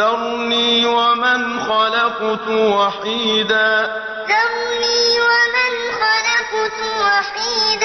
ذَرْنِي وَمَنْ خَلَقْتُ وَحِيدًا. ذَرْنِي وَمَنْ خَلَقْتُ وَحِيدًا.